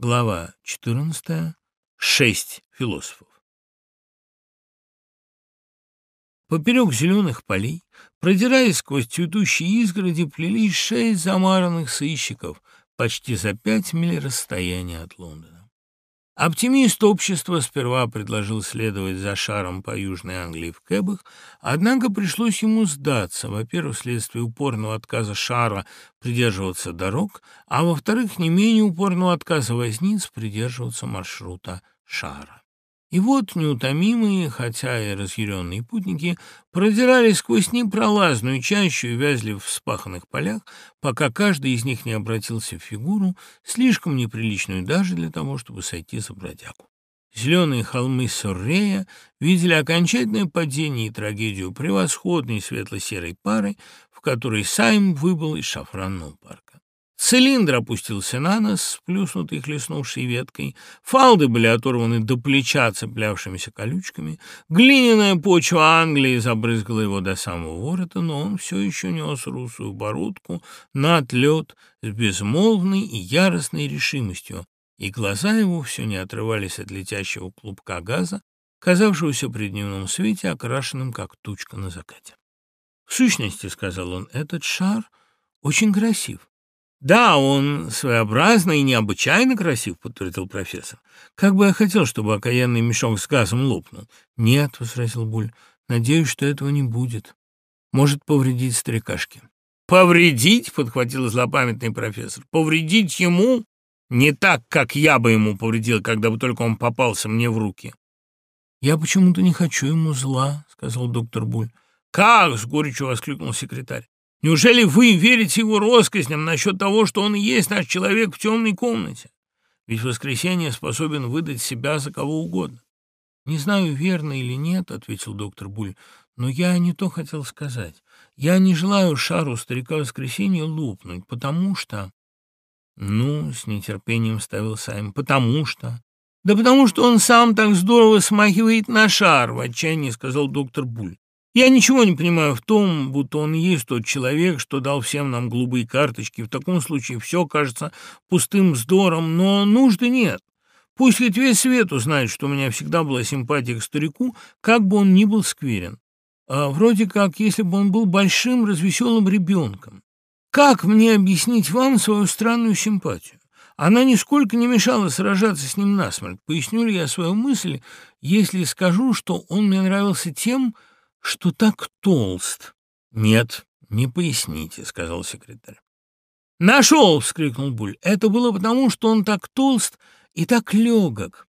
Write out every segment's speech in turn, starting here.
Глава 14. Шесть философов. Поперек зеленых полей, продираясь сквозь цветущие изгороди, плелись шесть замаранных сыщиков почти за пять миль расстояния от Лондона. Оптимист общества сперва предложил следовать за шаром по Южной Англии в кэбах, однако пришлось ему сдаться, во-первых, вследствие упорного отказа шара придерживаться дорог, а во-вторых, не менее упорного отказа возниц придерживаться маршрута шара. И вот неутомимые, хотя и разъяренные путники, продирались сквозь непролазную чащу и вязли в вспаханных полях, пока каждый из них не обратился в фигуру, слишком неприличную даже для того, чтобы сойти за бродягу. Зеленые холмы Соррея видели окончательное падение и трагедию превосходной светло-серой пары, в которой Сайм выбыл из шафранного парка. Цилиндр опустился на нос, сплюснутый хлестнувшей веткой. Фалды были оторваны до плеча цеплявшимися колючками. Глиняная почва Англии забрызгала его до самого ворота, но он все еще нес русую бородку над лед с безмолвной и яростной решимостью, и глаза его все не отрывались от летящего клубка газа, казавшегося при дневном свете окрашенным, как тучка на закате. «В сущности, — сказал он, — этот шар очень красив. «Да, он своеобразный и необычайно красив», — подтвердил профессор. «Как бы я хотел, чтобы окаянный мешок с газом лопнул». «Нет», — возразил Буль, — «надеюсь, что этого не будет. Может повредить старикашке». «Повредить?» — подхватил злопамятный профессор. «Повредить ему? Не так, как я бы ему повредил, когда бы только он попался мне в руки». «Я почему-то не хочу ему зла», — сказал доктор Буль. «Как?» — с горечью воскликнул секретарь. Неужели вы верите его россказням насчет того, что он и есть наш человек в темной комнате? Ведь воскресенье способен выдать себя за кого угодно. «Не знаю, верно или нет», — ответил доктор Буль, — «но я не то хотел сказать. Я не желаю шару старика воскресенья лупнуть, потому что...» «Ну», — с нетерпением ставил Сайм, — «потому что...» «Да потому что он сам так здорово смахивает на шар», — в отчаянии сказал доктор Буль. Я ничего не понимаю в том, будто он есть тот человек, что дал всем нам голубые карточки. В таком случае все кажется пустым вздором, но нужды нет. Пусть ведь весь свет узнает, что у меня всегда была симпатия к старику, как бы он ни был скверен. А вроде как, если бы он был большим, развеселым ребенком. Как мне объяснить вам свою странную симпатию? Она нисколько не мешала сражаться с ним насмерть. Поясню ли я свою мысль, если скажу, что он мне нравился тем, что так толст. Нет, не поясните, сказал секретарь. Нашел! вскрикнул Буль. Это было потому, что он так толст и так легок.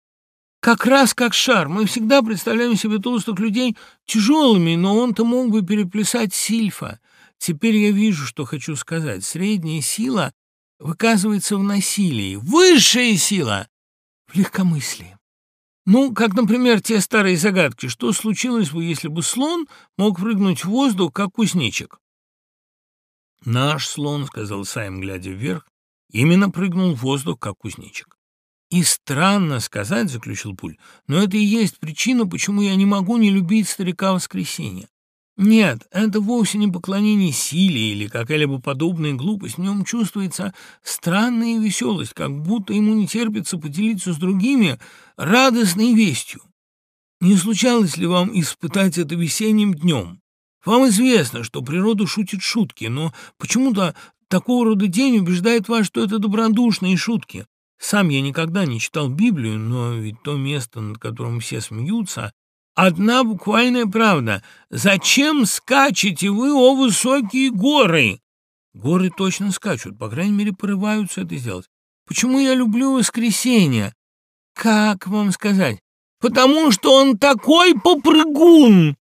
Как раз как шар. Мы всегда представляем себе толстых людей тяжелыми, но он-то мог бы переплясать сильфа. Теперь я вижу, что хочу сказать. Средняя сила выказывается в насилии. Высшая сила — в легкомыслии. Ну, как, например, те старые загадки. Что случилось бы, если бы слон мог прыгнуть в воздух, как кузнечик? «Наш слон», — сказал Сайм, глядя вверх, — именно прыгнул в воздух, как кузнечик. «И странно сказать», — заключил Пуль, — «но это и есть причина, почему я не могу не любить старика воскресенья. Нет, это вовсе не поклонение силе или какая-либо подобная глупость. В нем чувствуется странная веселость, как будто ему не терпится поделиться с другими радостной вестью. Не случалось ли вам испытать это весенним днем? Вам известно, что природа шутит шутки, но почему-то такого рода день убеждает вас, что это добродушные шутки. Сам я никогда не читал Библию, но ведь то место, над которым все смеются, Одна буквальная правда. Зачем скачете вы, о высокие горы? Горы точно скачут, по крайней мере, порываются это сделать. Почему я люблю воскресенье? Как вам сказать? Потому что он такой попрыгун.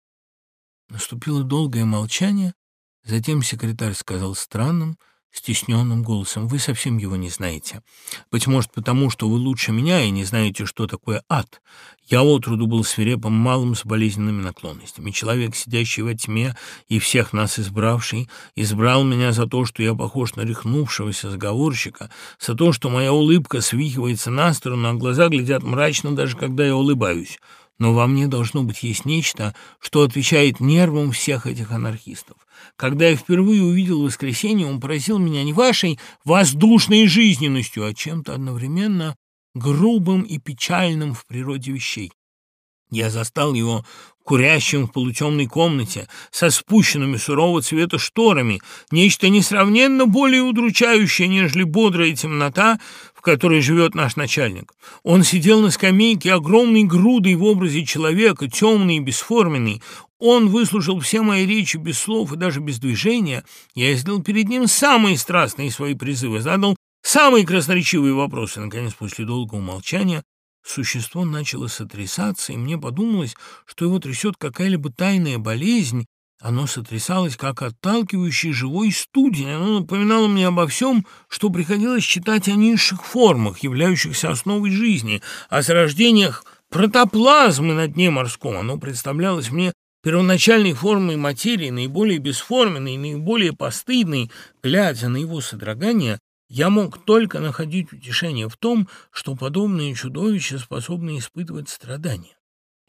Наступило долгое молчание. Затем секретарь сказал странным, стесненным голосом. «Вы совсем его не знаете. Быть может, потому, что вы лучше меня и не знаете, что такое ад. Я отроду был свирепым малым с болезненными наклонностями. Человек, сидящий во тьме и всех нас избравший, избрал меня за то, что я похож на рехнувшегося заговорщика, за то, что моя улыбка свихивается на сторону, а глаза глядят мрачно, даже когда я улыбаюсь» но во мне должно быть есть нечто, что отвечает нервам всех этих анархистов. Когда я впервые увидел воскресенье, он поразил меня не вашей воздушной жизненностью, а чем-то одновременно грубым и печальным в природе вещей. Я застал его курящим в полутемной комнате, со спущенными сурового цвета шторами, нечто несравненно более удручающее, нежели бодрая темнота, в которой живет наш начальник. Он сидел на скамейке огромной грудой в образе человека, темный и бесформенный. Он выслушал все мои речи без слов и даже без движения. Я сделал перед ним самые страстные свои призывы, задал самые красноречивые вопросы. Наконец, после долгого молчания, Существо начало сотрясаться, и мне подумалось, что его трясет какая-либо тайная болезнь. Оно сотрясалось, как отталкивающий живой студень. Оно напоминало мне обо всем, что приходилось читать о низших формах, являющихся основой жизни, о зарождениях протоплазмы на дне морском. Оно представлялось мне первоначальной формой материи, наиболее бесформенной, наиболее постыдной. Глядя на его содрогание, я мог только находить утешение в том, что подобные чудовища способны испытывать страдания.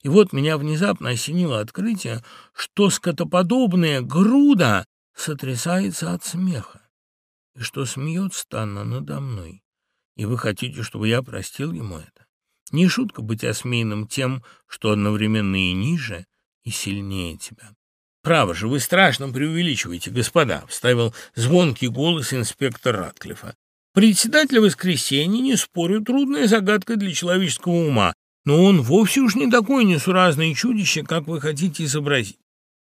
И вот меня внезапно осенило открытие, что скотоподобная груда сотрясается от смеха, и что смеется она надо мной. И вы хотите, чтобы я простил ему это? Не шутка быть осмеянным тем, что одновременно и ниже, и сильнее тебя. «Право же, вы страшно преувеличиваете, господа», — вставил звонкий голос инспектор Ратклифа. «Председатель воскресенья, не спорю, трудная загадка для человеческого ума, но он вовсе уж не такое несуразное чудище, как вы хотите изобразить.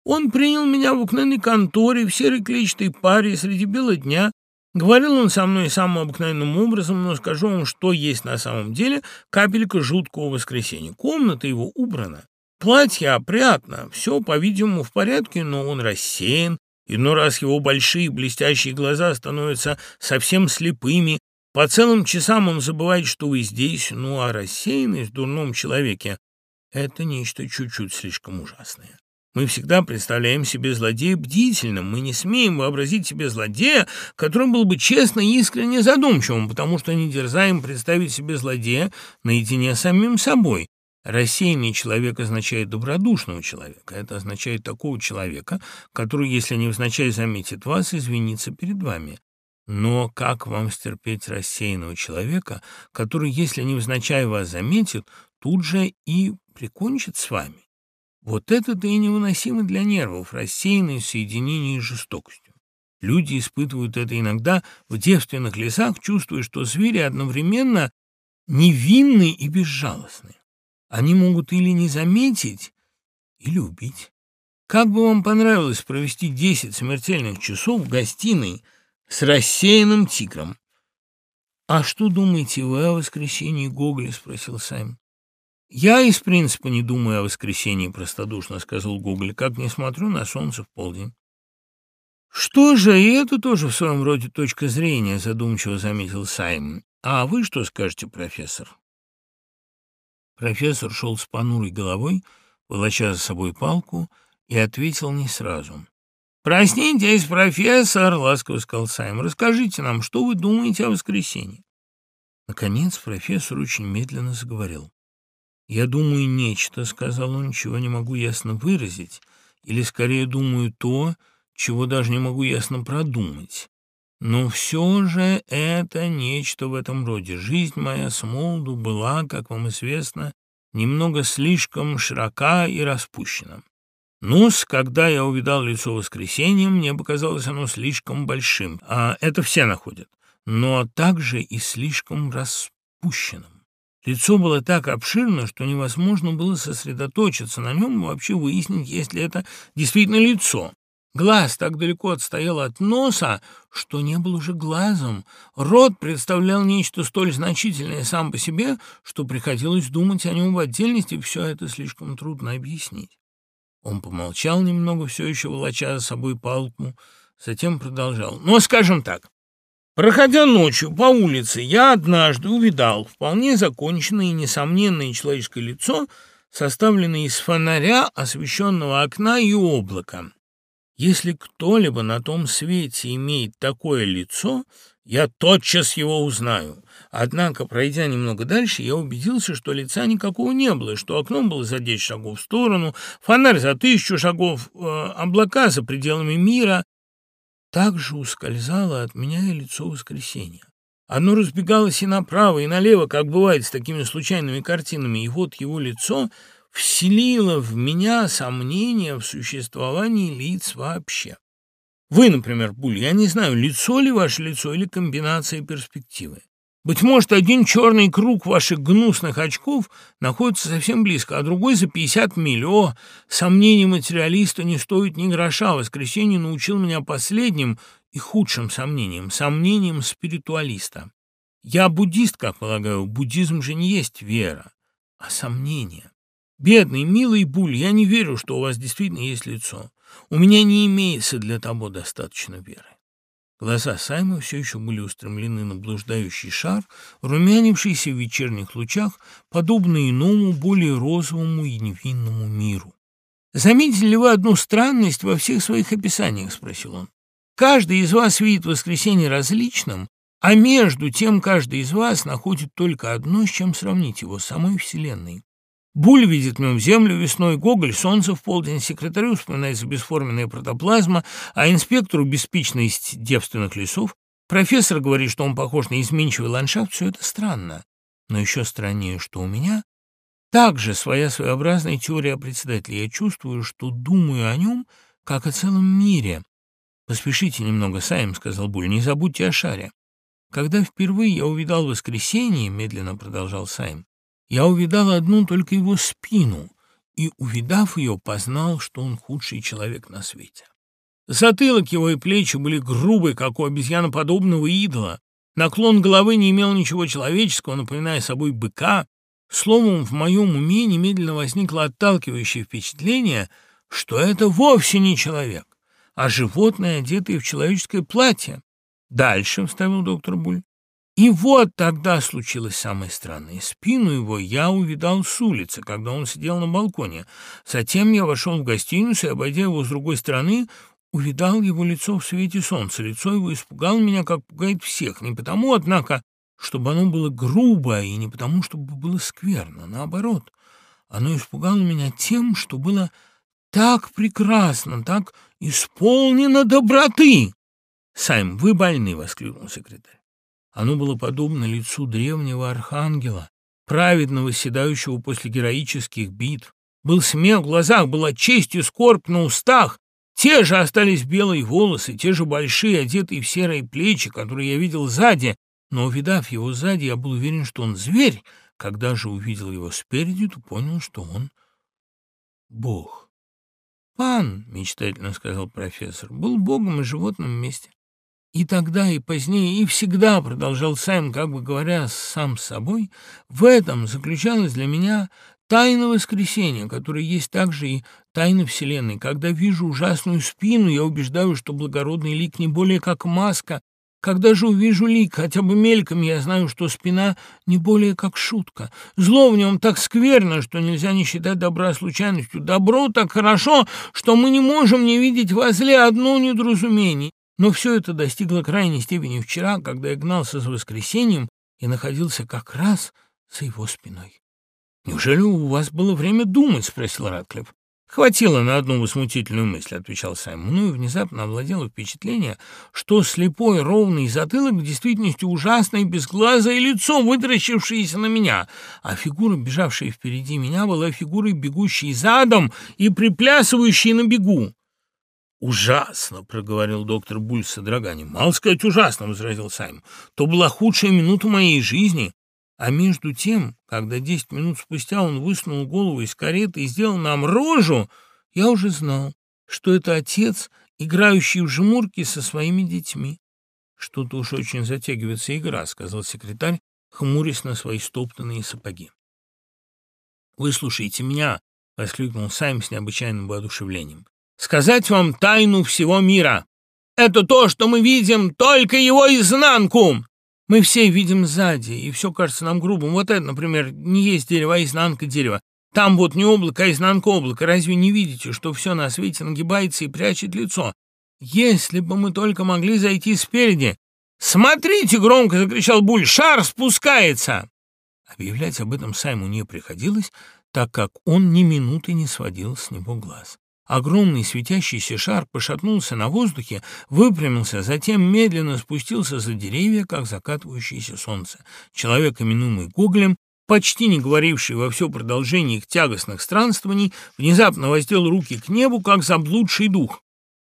Он принял меня в окненной конторе, в серой клетчатой паре, среди бела дня. Говорил он со мной самым обыкновенным образом, но скажу вам, что есть на самом деле капелька жуткого воскресенья. Комната его убрана. Платье опрятно, все, по-видимому, в порядке, но он рассеян, иной раз его большие блестящие глаза становятся совсем слепыми, по целым часам он забывает, что вы здесь, ну а рассеянность в дурном человеке — это нечто чуть-чуть слишком ужасное. Мы всегда представляем себе злодея бдительным, мы не смеем вообразить себе злодея, который был бы честно и искренне задумчивым, потому что не дерзаем представить себе злодея наедине с самим собой. Рассеянный человек означает добродушного человека. Это означает такого человека, который, если невзначай заметит вас, извинится перед вами. Но как вам стерпеть рассеянного человека, который, если невзначай вас заметит, тут же и прикончит с вами? Вот это-то и невыносимо для нервов, рассеянность в соединении с жестокостью. Люди испытывают это иногда в девственных лесах, чувствуя, что звери одновременно невинны и безжалостны. Они могут или не заметить, или убить. Как бы вам понравилось провести десять смертельных часов в гостиной с рассеянным тигром? — А что думаете вы о воскресенье Гоголя? — спросил Сайм. — Я из принципа не думаю о воскресенье, — простодушно сказал Гоголь, — как не смотрю на солнце в полдень. — Что же, и это тоже в своем роде точка зрения, — задумчиво заметил Сайм. — А вы что скажете, профессор? Профессор шел с понурой головой, волоча за собой палку, и ответил не сразу. «Проснитесь, профессор!» — ласково сказал Сайм. «Расскажите нам, что вы думаете о воскресенье?» Наконец профессор очень медленно заговорил. «Я думаю нечто», — сказал он, — «чего не могу ясно выразить, или, скорее, думаю то, чего даже не могу ясно продумать. Но все же это нечто в этом роде. Жизнь моя с молоду была, как вам известно, немного слишком широка и распущена. ну когда я увидал лицо воскресенья, мне показалось оно слишком большим, а это все находят, но также и слишком распущенным. Лицо было так обширно, что невозможно было сосредоточиться на нем и вообще выяснить, есть ли это действительно лицо. Глаз так далеко отстоял от носа, что не был уже глазом. Рот представлял нечто столь значительное сам по себе, что приходилось думать о нем в отдельности, все это слишком трудно объяснить. Он помолчал немного, все еще волоча за собой палку, затем продолжал. «Ну, скажем так, проходя ночью по улице, я однажды увидал вполне законченное и несомненное человеческое лицо, составленное из фонаря, освещенного окна и облака». Если кто-либо на том свете имеет такое лицо, я тотчас его узнаю. Однако, пройдя немного дальше, я убедился, что лица никакого не было, что окно было за десять шагов в сторону, фонарь за тысячу шагов, э, облака за пределами мира. Так же ускользало от меня и лицо воскресенья. Оно разбегалось и направо, и налево, как бывает с такими случайными картинами, и вот его лицо вселило в меня сомнения в существовании лиц вообще. Вы, например, Буль, я не знаю, лицо ли ваше лицо или комбинация перспективы. Быть может, один черный круг ваших гнусных очков находится совсем близко, а другой за 50 миль. О, сомнений материалиста не стоит ни гроша. Воскресенье научил меня последним и худшим сомнением, сомнением спиритуалиста. Я буддист, как полагаю, буддизм же не есть вера, а сомнение. Бедный, милый Буль, я не верю, что у вас действительно есть лицо. У меня не имеется для того достаточно веры. Глаза Сайма все еще были устремлены на блуждающий шар, румянившийся в вечерних лучах, подобно иному, более розовому и невинному миру. «Заметили ли вы одну странность во всех своих описаниях?» — спросил он. «Каждый из вас видит воскресенье различным, а между тем каждый из вас находит только одно, с чем сравнить его, самой Вселенной. Буль видит в нем землю весной, Гоголь — солнце в полдень, секретарю вспоминается бесформенная протоплазма, а инспектору — беспечность девственных лесов. Профессор говорит, что он похож на изменчивый ландшафт, все это странно. Но еще страннее, что у меня также своя своеобразная теория председателя. Я чувствую, что думаю о нем, как о целом мире. «Поспешите немного, Сайм», — сказал Буль, — «не забудьте о шаре». «Когда впервые я увидал воскресенье», — медленно продолжал Сайм, я увидал одну только его спину, и, увидав ее, познал, что он худший человек на свете. Затылок его и плечи были грубые, как у обезьяноподобного идола. Наклон головы не имел ничего человеческого, напоминая собой быка. Словом, в моем уме немедленно возникло отталкивающее впечатление, что это вовсе не человек, а животное, одетое в человеческое платье. «Дальше», — вставил доктор Буль, и вот тогда случилось самое странное. Спину его я увидал с улицы, когда он сидел на балконе. Затем я вошел в гостиницу и, обойдя его с другой стороны, увидал его лицо в свете солнца. Лицо его испугало меня, как пугает всех. Не потому, однако, чтобы оно было грубо, и не потому, чтобы было скверно. Наоборот, оно испугало меня тем, что было так прекрасно, так исполнено доброты. «Сайм, вы больны!» — воскликнул секретарь. Оно было подобно лицу древнего архангела, праведного, седающего после героических битв. Был смех в глазах, была честь и скорбь на устах. Те же остались белые волосы, те же большие, одетые в серые плечи, которые я видел сзади. Но, увидав его сзади, я был уверен, что он зверь. Когда же увидел его спереди, то понял, что он бог. «Пан», — мечтательно сказал профессор, — «был богом и животным вместе. И тогда, и позднее, и всегда, продолжал Сайм, как бы говоря сам с собой, в этом заключалась для меня тайна воскресения, которая есть также и тайна Вселенной. Когда вижу ужасную спину, я убеждаю, что благородный лик не более как маска. Когда же увижу лик, хотя бы мельком, я знаю, что спина не более как шутка. Зло в нем так скверно, что нельзя не считать добра случайностью. Добро так хорошо, что мы не можем не видеть возле одно недоразумение. Но все это достигло крайней степени вчера, когда я гнался с воскресеньем и находился как раз за его спиной. «Неужели у вас было время думать?» — спросил Ратклифф. «Хватило на одну возмутительную мысль», — отвечал Сайм. Ну и внезапно овладело впечатление, что слепой ровный затылок в действительности ужасное безглазое лицо, вытаращившееся на меня, а фигура, бежавшая впереди меня, была фигурой, бегущей задом и приплясывающей на бегу. «Ужасно!» — проговорил доктор Буль с содроганием. «Мало сказать ужасно!» — возразил Сайм. «То была худшая минута моей жизни!» А между тем, когда десять минут спустя он высунул голову из кареты и сделал нам рожу, я уже знал, что это отец, играющий в жмурки со своими детьми. «Что-то уж очень затягивается игра», — сказал секретарь, хмурясь на свои стоптанные сапоги. «Выслушайте меня!» — воскликнул Сайм с необычайным воодушевлением сказать вам тайну всего мира. Это то, что мы видим, только его изнанку. Мы все видим сзади, и все кажется нам грубым. Вот это, например, не есть дерево, а изнанка дерева. Там вот не облако, а изнанка облака. Разве не видите, что все на свете нагибается и прячет лицо? Если бы мы только могли зайти спереди. «Смотрите!» — громко закричал Буль. «Шар спускается!» Объявлять об этом Сайму не приходилось, так как он ни минуты не сводил с него глаз. Огромный светящийся шар пошатнулся на воздухе, выпрямился, затем медленно спустился за деревья, как закатывающееся солнце. Человек, именуемый Гоголем, почти не говоривший во все продолжение их тягостных странствований, внезапно воздел руки к небу, как заблудший дух.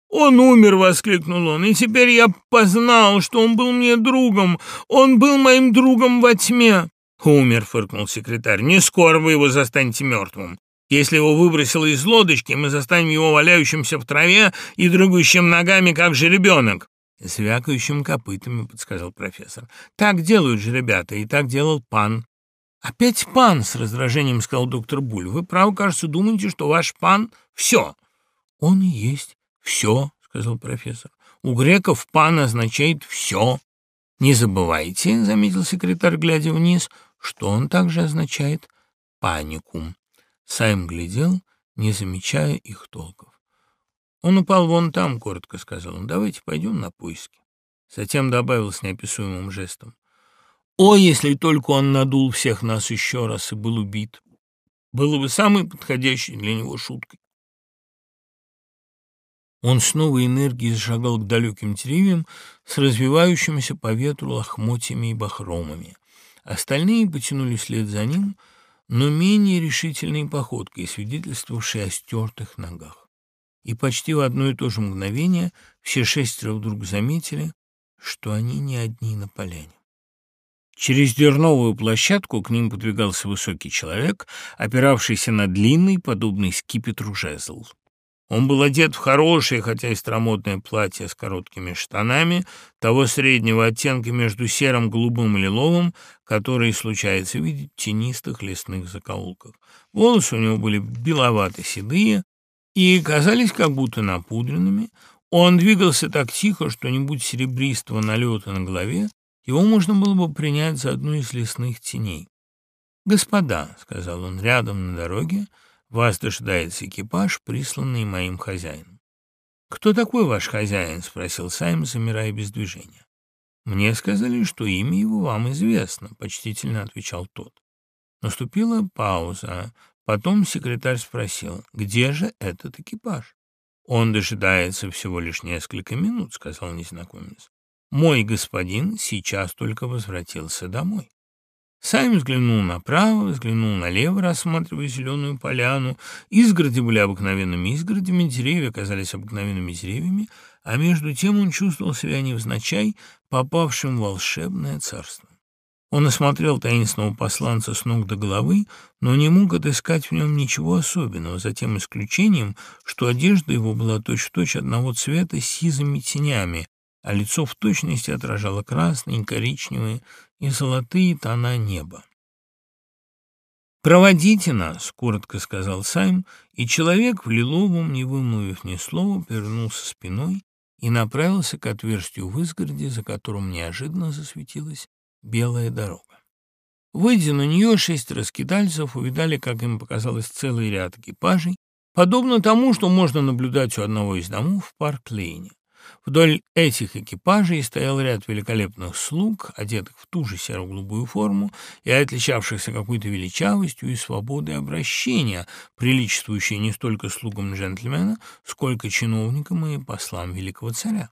«Он умер!» — воскликнул он. «И теперь я познал, что он был мне другом. Он был моим другом во тьме!» «Умер!» — фыркнул секретарь. «Не скоро вы его застанете мертвым. Если его выбросило из лодочки, мы застанем его валяющимся в траве и дрыгающим ногами, как жеребенок. «Звякающим копытами», — подсказал профессор. «Так делают же ребята, и так делал пан». «Опять пан!» — с раздражением сказал доктор Буль. «Вы, право, кажется, думаете, что ваш пан — все». «Он и есть все», — сказал профессор. «У греков пан означает все». «Не забывайте», — заметил секретарь, глядя вниз, — «что он также означает панику». Сайм глядел, не замечая их толков. «Он упал вон там», — коротко сказал он. «Давайте пойдем на поиски». Затем добавил с неописуемым жестом. «О, если только он надул всех нас еще раз и был убит! Было бы самой подходящей для него шуткой». Он с новой энергией зашагал к далеким деревьям с развивающимися по ветру лохмотьями и бахромами. Остальные потянули вслед за ним — но менее решительной походкой, свидетельствовавшей о стертых ногах. И почти в одно и то же мгновение все шестеро вдруг заметили, что они не одни на поляне. Через дерновую площадку к ним подвигался высокий человек, опиравшийся на длинный, подобный скипетру жезл. Он был одет в хорошее, хотя и старомодное платье с короткими штанами, того среднего оттенка между серым, голубым и лиловым, который случается видеть в тенистых лесных закоулках. Волосы у него были беловато-седые и казались как будто напудренными. Он двигался так тихо, что не будь серебристого налета на голове, его можно было бы принять за одну из лесных теней. «Господа», — сказал он рядом на дороге, — вас дожидается экипаж, присланный моим хозяином. «Кто такой ваш хозяин?» — спросил Сайм, замирая без движения. «Мне сказали, что имя его вам известно», — почтительно отвечал тот. Наступила пауза. Потом секретарь спросил, где же этот экипаж? «Он дожидается всего лишь несколько минут», — сказал незнакомец. «Мой господин сейчас только возвратился домой». Сайм взглянул направо, взглянул налево, рассматривая зеленую поляну. Изгороди были обыкновенными изгородями, деревья оказались обыкновенными деревьями, а между тем он чувствовал себя невзначай, попавшим в волшебное царство. Он осмотрел таинственного посланца с ног до головы, но не мог отыскать в нем ничего особенного, за тем исключением, что одежда его была точь-в-точь -точь одного цвета с сизыми тенями, а лицо в точности отражало красные, коричневые и золотые тона неба. «Проводите нас», — коротко сказал Сайм, и человек в лиловом, не вымолвив ни слова, повернулся спиной и направился к отверстию в изгороде, за которым неожиданно засветилась белая дорога. Выйдя на нее, шесть раскидальцев увидали, как им показалось, целый ряд экипажей, подобно тому, что можно наблюдать у одного из домов в Парк-Лейне. Вдоль этих экипажей стоял ряд великолепных слуг, одетых в ту же серо-голубую форму и отличавшихся какой-то величавостью и свободой обращения, приличествующей не столько слугам джентльмена, сколько чиновникам и послам великого царя.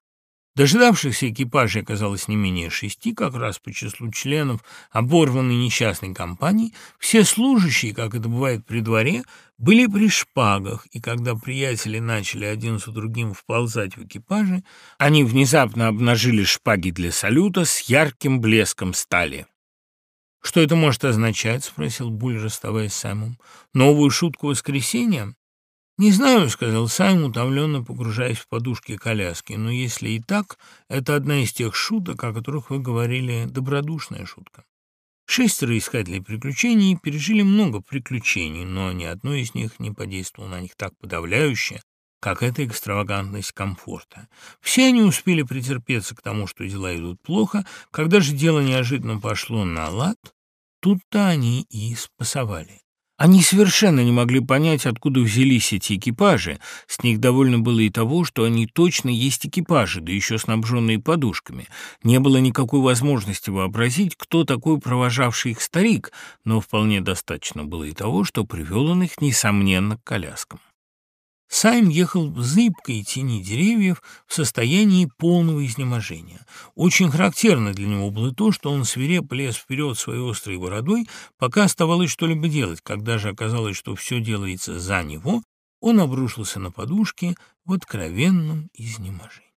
Дожидавшихся экипажей оказалось не менее шести, как раз по числу членов оборванной несчастной компании. Все служащие, как это бывает при дворе, были при шпагах, и когда приятели начали один за другим вползать в экипажи, они внезапно обнажили шпаги для салюта с ярким блеском стали. «Что это может означать?» — спросил Буль, расставаясь с Саймом. «Новую шутку воскресенья?» «Не знаю», — сказал Сайм, утомленно погружаясь в подушки коляски, «но если и так, это одна из тех шуток, о которых вы говорили, добродушная шутка». Шестеро искателей приключений пережили много приключений, но ни одно из них не подействовало на них так подавляюще, как эта экстравагантность комфорта. Все они успели претерпеться к тому, что дела идут плохо, когда же дело неожиданно пошло на лад, тут-то они и спасовали. Они совершенно не могли понять, откуда взялись эти экипажи. С них довольно было и того, что они точно есть экипажи, да еще снабженные подушками. Не было никакой возможности вообразить, кто такой провожавший их старик, но вполне достаточно было и того, что привел он их, несомненно, к коляскам. Сайм ехал в зыбкой тени деревьев в состоянии полного изнеможения. Очень характерно для него было то, что он свирепо лез вперед своей острой бородой, пока оставалось что-либо делать. Когда же оказалось, что все делается за него, он обрушился на подушки в откровенном изнеможении.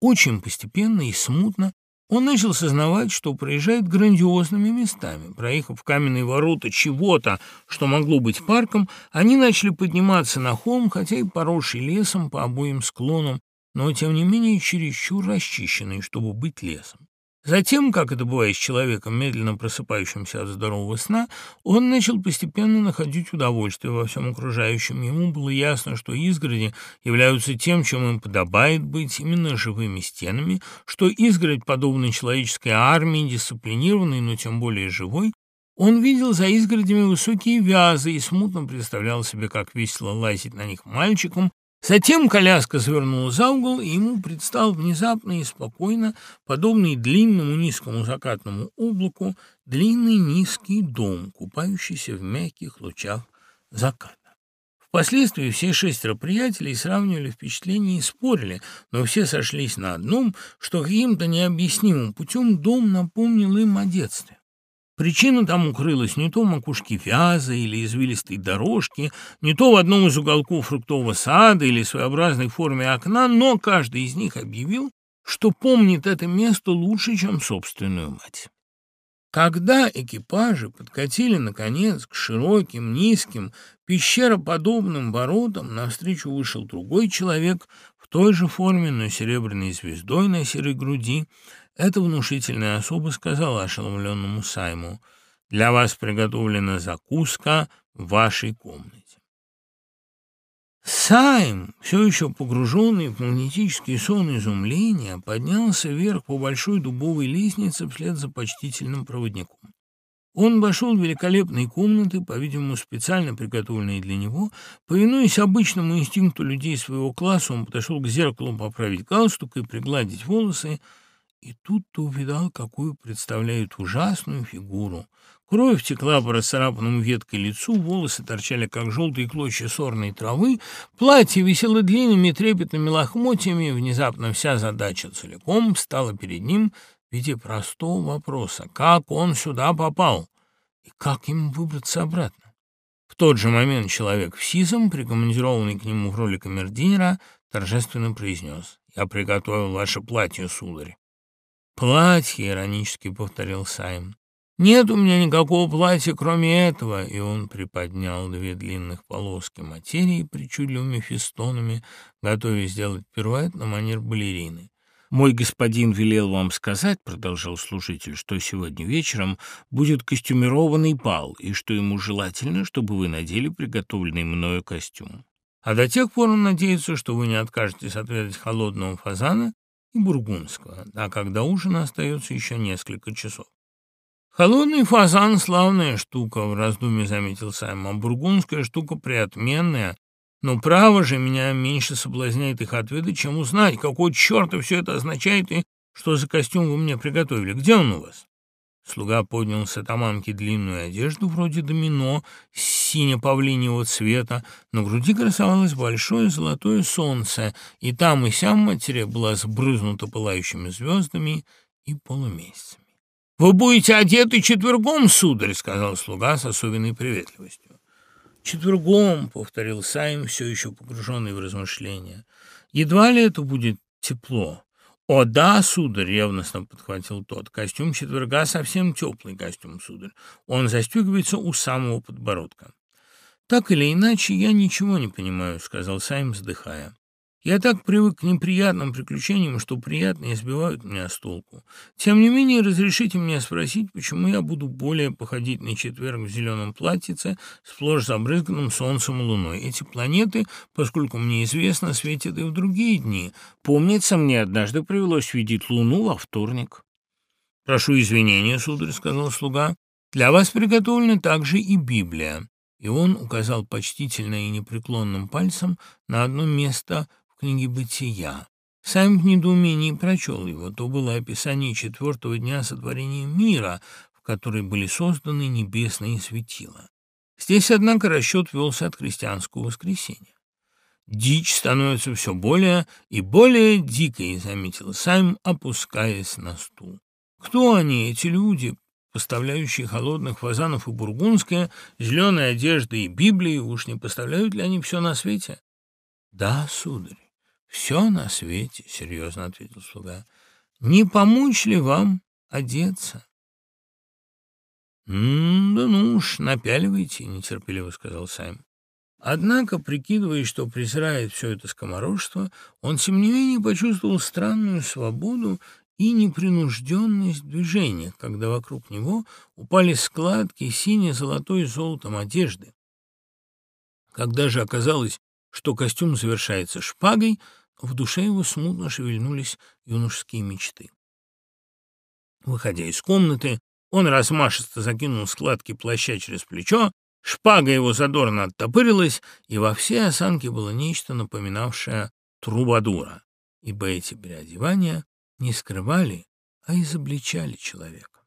Очень постепенно и смутно он начал сознавать, что проезжает грандиозными местами. Проехав каменные ворота чего-то, что могло быть парком, они начали подниматься на холм, хотя и поросший лесом по обоим склонам, но, тем не менее, чересчур расчищенный, чтобы быть лесом. Затем, как это бывает с человеком, медленно просыпающимся от здорового сна, он начал постепенно находить удовольствие во всем окружающем. Ему было ясно, что изгороди являются тем, чем им подобает быть, именно живыми стенами, что изгородь, подобно человеческой армии, дисциплинированной, но тем более живой, он видел за изгородями высокие вязы и смутно представлял себе, как весело лазить на них мальчиком, Затем коляска завернула за угол, и ему предстал внезапно и спокойно, подобный длинному низкому закатному облаку, длинный низкий дом, купающийся в мягких лучах заката. Впоследствии все шестеро приятелей сравнивали впечатления и спорили, но все сошлись на одном, что каким-то необъяснимым путем дом напомнил им о детстве. Причина там укрылась не то в макушке вяза или извилистой дорожки, не то в одном из уголков фруктового сада или своеобразной форме окна, но каждый из них объявил, что помнит это место лучше, чем собственную мать. Когда экипажи подкатили, наконец, к широким, низким, пещероподобным воротам, навстречу вышел другой человек в той же форме, но серебряной звездой на серой груди, эта внушительная особа сказала ошеломленному Сайму, «Для вас приготовлена закуска в вашей комнате». Сайм, все еще погруженный в магнетический сон изумления, поднялся вверх по большой дубовой лестнице вслед за почтительным проводником. Он вошел в великолепные комнаты, по-видимому, специально приготовленные для него. Повинуясь обычному инстинкту людей своего класса, он подошел к зеркалу поправить галстук и пригладить волосы, и тут-то увидал, какую представляет ужасную фигуру. Кровь текла по расцарапанному веткой лицу, волосы торчали, как желтые клочья сорной травы, платье висело длинными трепетными лохмотьями, внезапно вся задача целиком стала перед ним в виде простого вопроса «Как он сюда попал?» и как ему выбраться обратно? В тот же момент человек в сизом, прикомандированный к нему в роли камердинера, торжественно произнес «Я приготовил ваше платье, сударь». «Платье», — иронически повторил Сайм. «Нет у меня никакого платья, кроме этого». И он приподнял две длинных полоски материи причудливыми фестонами, готовясь сделать пируэт на манер балерины. «Мой господин велел вам сказать, — продолжал слушатель, — что сегодня вечером будет костюмированный бал, и что ему желательно, чтобы вы надели приготовленный мною костюм. А до тех пор он надеется, что вы не откажетесь отведать холодного фазана и бургундского, а когда ужина остается еще несколько часов. «Холодный фазан — славная штука», — в раздумье заметил Сайм, «а бургундская штука приотменная. Но право же меня меньше соблазняет их ответы, чем узнать, какой черта все это означает и что за костюм вы мне приготовили. Где он у вас?» Слуга поднял с атаманки длинную одежду, вроде домино, сине-павлиньего цвета. На груди красовалось большое золотое солнце, и там и сям материя была сбрызнута пылающими звездами и полумесяцами. «Вы будете одеты четвергом, сударь», — сказал слуга с особенной приветливостью. «Четвергом», — повторил Сайм, все еще погруженный в размышления. «Едва ли это будет тепло». «О, да, сударь!» — ревностно подхватил тот. «Костюм четверга совсем теплый костюм, сударь. Он застегивается у самого подбородка». «Так или иначе, я ничего не понимаю», — сказал Сайм, вздыхая. Я так привык к неприятным приключениям, что приятные сбивают меня с толку. Тем не менее, разрешите мне спросить, почему я буду более походить на четверг в зеленом платьице, сплошь забрызганным солнцем и луной. Эти планеты, поскольку мне известно, светят и в другие дни. Помнится, мне однажды привелось видеть луну во вторник. «Прошу извинения, сударь», — сказал слуга. «Для вас приготовлена также и Библия». И он указал почтительно и непреклонным пальцем на одно место книги «Бытия». Сам в недоумении прочел его. То было описание четвертого дня сотворения мира, в который были созданы небесные светила. Здесь, однако, расчет велся от христианского воскресения. Дичь становится все более и более дикой, заметил Сайм, опускаясь на стул. Кто они, эти люди, поставляющие холодных фазанов и бургундское, зеленые одежды и Библии, уж не поставляют ли они все на свете? — Да, сударь, все на свете, — серьезно ответил слуга. — Не помочь ли вам одеться? — Да ну уж, напяливайте, — нетерпеливо сказал Сайм. Однако, прикидывая, что презирает все это скоморожество, он, тем не менее, почувствовал странную свободу и непринужденность в движениях, когда вокруг него упали складки сине-золотой золотом одежды. Когда же оказалось, что костюм завершается шпагой, в душе его смутно шевельнулись юношеские мечты. Выходя из комнаты, он размашисто закинул складки плаща через плечо, Шпага его задорно оттопырилась, и во всей осанке было нечто напоминавшее трубадура, ибо эти переодевания не скрывали, а изобличали человека.